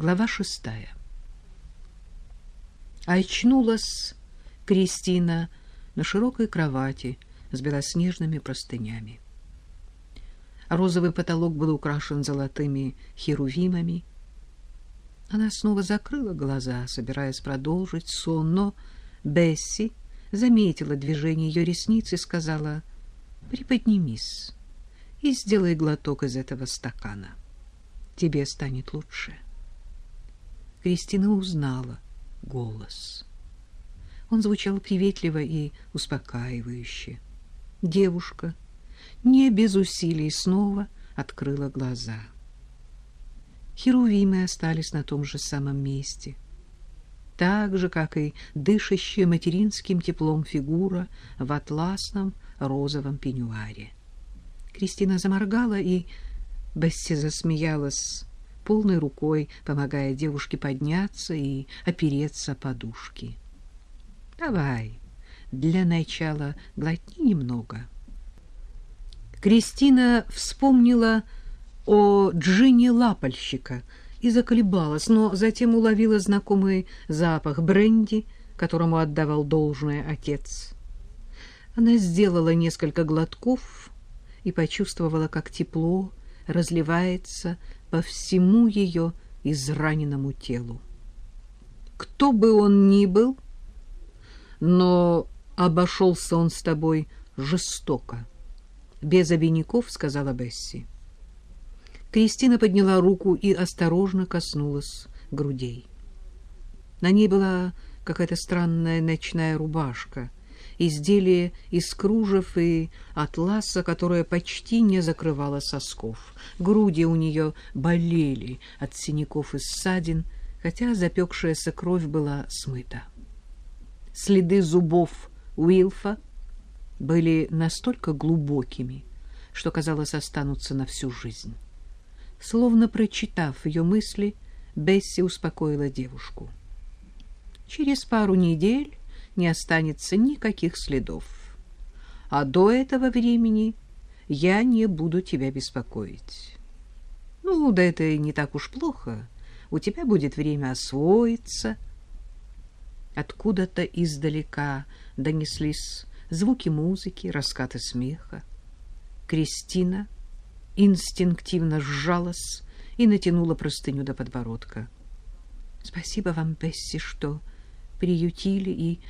Глава шестая. Очнулась Кристина на широкой кровати с белоснежными простынями. Розовый потолок был украшен золотыми херувимами. Она снова закрыла глаза, собираясь продолжить сон, но Бесси заметила движение ее ресниц и сказала «Приподнимись и сделай глоток из этого стакана. Тебе станет лучше». Кристина узнала голос. Он звучал приветливо и успокаивающе. Девушка не без усилий снова открыла глаза. Херувимы остались на том же самом месте, так же, как и дышащая материнским теплом фигура в атласном розовом пеньюаре. Кристина заморгала, и Бесси засмеялась полной рукой, помогая девушке подняться и опереться подушки. «Давай, для начала глотни немного». Кристина вспомнила о Джине Лапальщика и заколебалась, но затем уловила знакомый запах бренди, которому отдавал должное отец. Она сделала несколько глотков и почувствовала, как тепло разливается по всему ее израненному телу. Кто бы он ни был, но обошелся он с тобой жестоко без обиняков, — сказала Бесси. Кристина подняла руку и осторожно коснулась грудей. На ней была какая-то странная ночная рубашка, изделие из кружев и атласа, которое почти не закрывало сосков. Груди у нее болели от синяков и ссадин, хотя запекшаяся кровь была смыта. Следы зубов Уилфа были настолько глубокими, что, казалось, останутся на всю жизнь. Словно прочитав ее мысли, Бесси успокоила девушку. «Через пару недель не останется никаких следов. А до этого времени я не буду тебя беспокоить. Ну, да это и не так уж плохо. У тебя будет время освоиться». Откуда-то издалека донеслись звуки музыки, раскаты смеха. Кристина инстинктивно сжалась и натянула простыню до подбородка. Спасибо вам, Бесси, что приютили и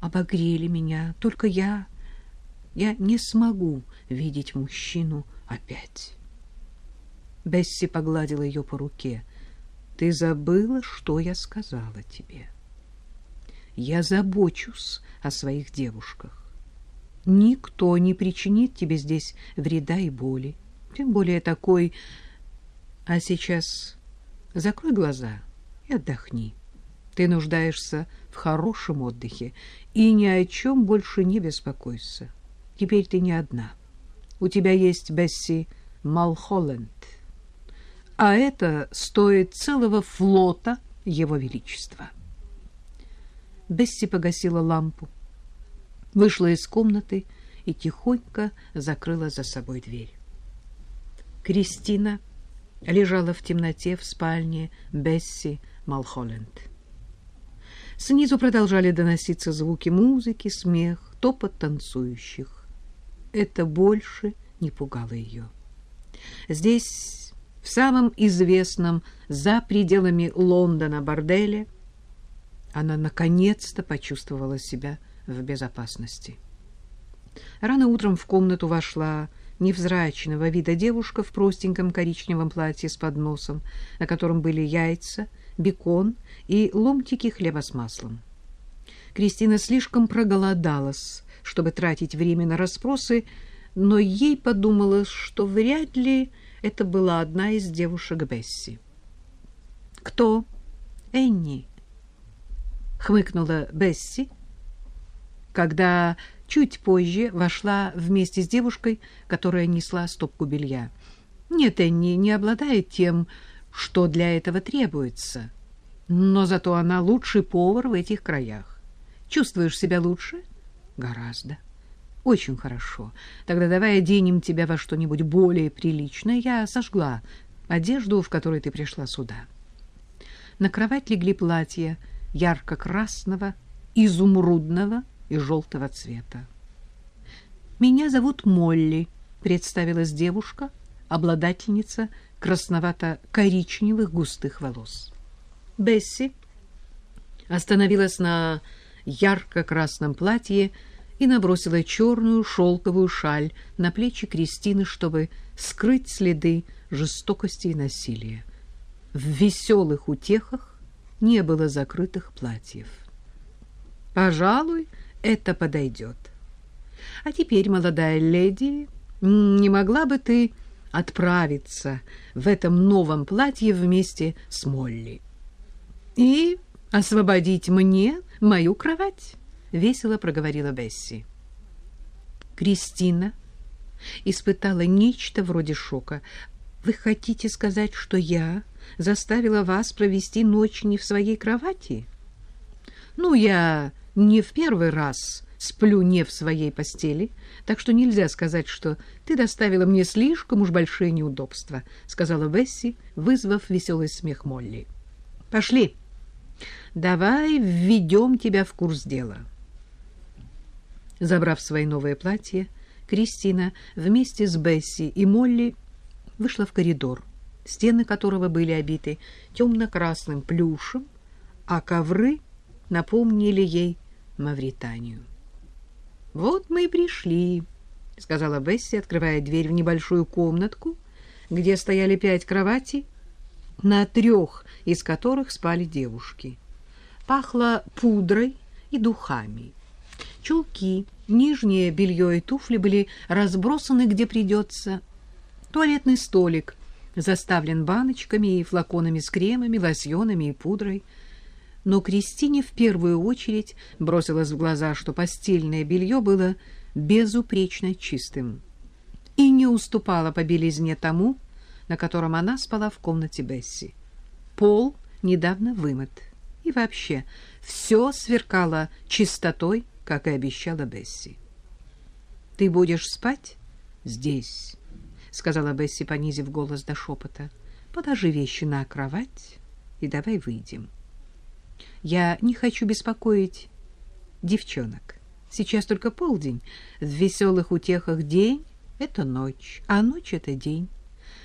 обогрели меня. Только я... я не смогу видеть мужчину опять. Бесси погладила ее по руке. Ты забыла, что я сказала тебе. Я забочусь о своих девушках. Никто не причинит тебе здесь вреда и боли, тем более такой... А сейчас закрой глаза и отдохни. Ты нуждаешься в хорошем отдыхе и ни о чем больше не беспокойся. Теперь ты не одна. У тебя есть Бесси Малхолленд. А это стоит целого флота Его Величества. Бесси погасила лампу, вышла из комнаты и тихонько закрыла за собой дверь. Кристина лежала в темноте в спальне Бесси Малхолленд. Снизу продолжали доноситься звуки музыки, смех, топот танцующих. Это больше не пугало ее. Здесь, в самом известном за пределами Лондона борделе, она наконец-то почувствовала себя в безопасности. Рано утром в комнату вошла невзрачного вида девушка в простеньком коричневом платье с подносом, на котором были яйца, бекон и ломтики хлеба с маслом. Кристина слишком проголодалась, чтобы тратить время на расспросы, но ей подумалось, что вряд ли это была одна из девушек Бесси. «Кто?» «Энни», — хмыкнула Бесси, когда чуть позже вошла вместе с девушкой, которая несла стопку белья. Нет, Энни не обладает тем, что для этого требуется, но зато она лучший повар в этих краях. Чувствуешь себя лучше? Гораздо. Очень хорошо. Тогда давай оденем тебя во что-нибудь более приличное. Я сожгла одежду, в которой ты пришла сюда. На кровать легли платья ярко-красного, изумрудного и желтого цвета. «Меня зовут Молли», — представилась девушка, обладательница красновато-коричневых густых волос. Бесси остановилась на ярко-красном платье и набросила черную шелковую шаль на плечи Кристины, чтобы скрыть следы жестокости и насилия. В веселых утехах не было закрытых платьев. «Пожалуй, это подойдет. А теперь, молодая леди, не могла бы ты отправиться в этом новом платье вместе с Молли и освободить мне мою кровать?» — весело проговорила Бесси. Кристина испытала нечто вроде шока. «Вы хотите сказать, что я заставила вас провести ночь не в своей кровати?» «Ну, я не в первый раз сплю не в своей постели, так что нельзя сказать, что ты доставила мне слишком уж большие неудобства», — сказала Бесси, вызвав веселый смех Молли. «Пошли, давай введем тебя в курс дела». Забрав свои новые платья, Кристина вместе с Бесси и Молли вышла в коридор, стены которого были обиты темно-красным плюшем, а ковры напомнили ей Мавританию. «Вот мы и пришли», — сказала Бесси, открывая дверь в небольшую комнатку, где стояли пять кроватей, на трех из которых спали девушки. Пахло пудрой и духами. Чулки, нижнее белье и туфли были разбросаны где придется. Туалетный столик заставлен баночками и флаконами с кремами, лосьонами и пудрой. Но Кристине в первую очередь бросилось в глаза, что постельное белье было безупречно чистым и не уступало по белизне тому, на котором она спала в комнате Бесси. Пол недавно вымыт. И вообще, все сверкало чистотой, как и обещала Бесси. «Ты будешь спать здесь», — сказала Бесси, понизив голос до шепота. «Положи вещи на кровать и давай выйдем. Я не хочу беспокоить девчонок. Сейчас только полдень. В веселых утехах день — это ночь, а ночь — это день.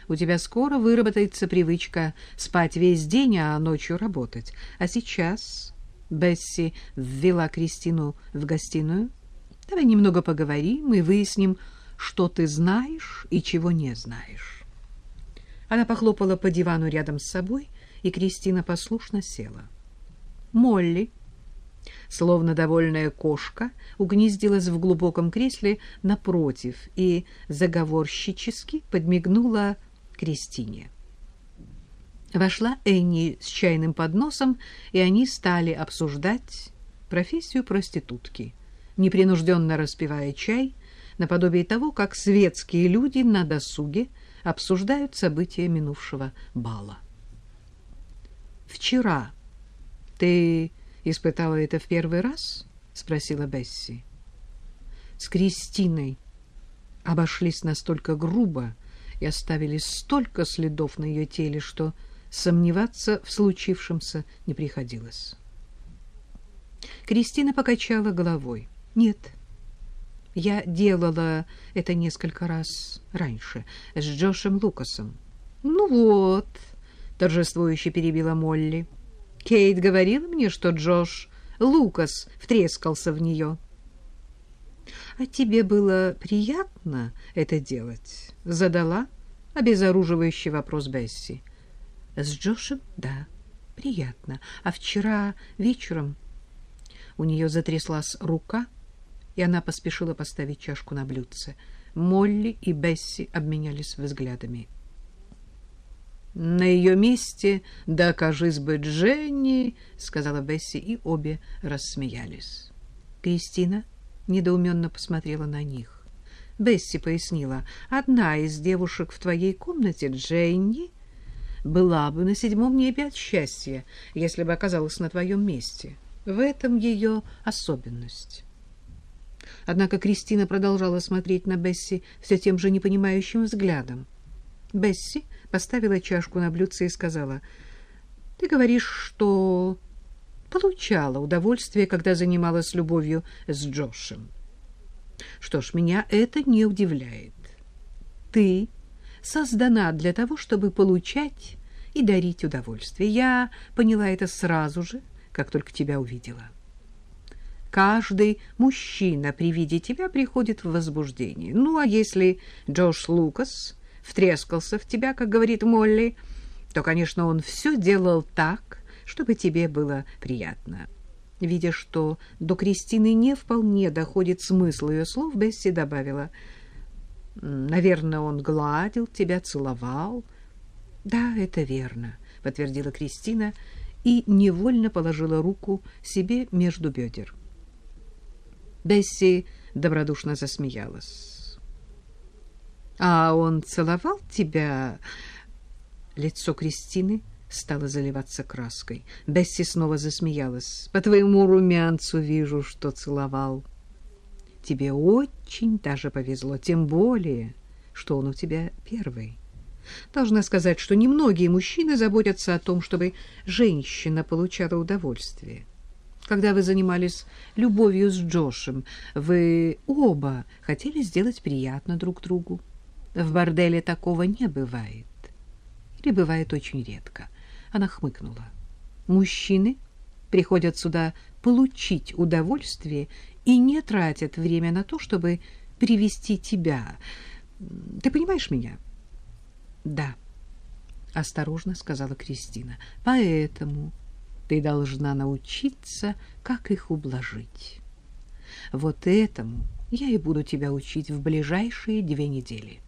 У тебя скоро выработается привычка спать весь день, а ночью работать. А сейчас Бесси ввела Кристину в гостиную. Давай немного поговорим и выясним, что ты знаешь и чего не знаешь. Она похлопала по дивану рядом с собой, и Кристина послушно села. Молли, словно довольная кошка, угнездилась в глубоком кресле напротив и заговорщически подмигнула Кристине. Вошла Энни с чайным подносом, и они стали обсуждать профессию проститутки, непринужденно распивая чай, наподобие того, как светские люди на досуге обсуждают события минувшего бала. «Вчера ты испытала это в первый раз?» — спросила Бесси. С Кристиной обошлись настолько грубо и оставили столько следов на ее теле, что Сомневаться в случившемся не приходилось. Кристина покачала головой. «Нет, я делала это несколько раз раньше с Джошем Лукасом». «Ну вот», — торжествующе перебила Молли. «Кейт говорила мне, что Джош Лукас втрескался в нее». «А тебе было приятно это делать?» — задала обезоруживающий вопрос Бесси. С Джошем? Да, приятно. А вчера вечером у нее затряслась рука, и она поспешила поставить чашку на блюдце. Молли и Бесси обменялись взглядами. «На ее месте, да, кажись бы, Дженни», — сказала Бесси, и обе рассмеялись. Кристина недоуменно посмотрела на них. Бесси пояснила, «Одна из девушек в твоей комнате, Дженни, — была бы на седьмом небе от счастья, если бы оказалась на твоем месте. В этом ее особенность. Однако Кристина продолжала смотреть на Бесси все тем же непонимающим взглядом. Бесси поставила чашку на блюдце и сказала, Ты говоришь, что получала удовольствие, когда занималась любовью с Джошем. Что ж, меня это не удивляет. Ты создана для того, чтобы получать и дарить удовольствие. Я поняла это сразу же, как только тебя увидела. Каждый мужчина при виде тебя приходит в возбуждение. Ну, а если Джош Лукас втрескался в тебя, как говорит Молли, то, конечно, он все делал так, чтобы тебе было приятно. Видя, что до Кристины не вполне доходит смысл ее слов, Бесси добавила, «Наверное, он гладил тебя, целовал». «Да, это верно», — подтвердила Кристина и невольно положила руку себе между бедер. Бесси добродушно засмеялась. «А он целовал тебя?» Лицо Кристины стало заливаться краской. Бесси снова засмеялась. «По твоему румянцу вижу, что целовал. Тебе очень даже повезло, тем более, что он у тебя первый. Должна сказать, что немногие мужчины заботятся о том, чтобы женщина получала удовольствие». Когда вы занимались любовью с Джошем, вы оба хотели сделать приятно друг другу. В борделе такого не бывает. Или бывает очень редко. Она хмыкнула. Мужчины приходят сюда получить удовольствие и не тратят время на то, чтобы привести тебя. Ты понимаешь меня? Да, осторожно сказала Кристина. Поэтому ты должна научиться, как их ублажить. Вот этому я и буду тебя учить в ближайшие две недели.